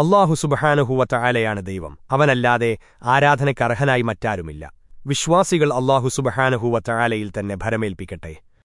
അള്ളാഹു സുബഹാനുഹുവ ദൈവം. അവനല്ലാതെ ആരാധനയ്ക്കർഹനായി മറ്റാരുമില്ല. വിശ്വാസികൾ അള്ളാഹു സുബഹാനുഹുവ തന്നെ ഭരമേൽപ്പിക്കട്ടെ.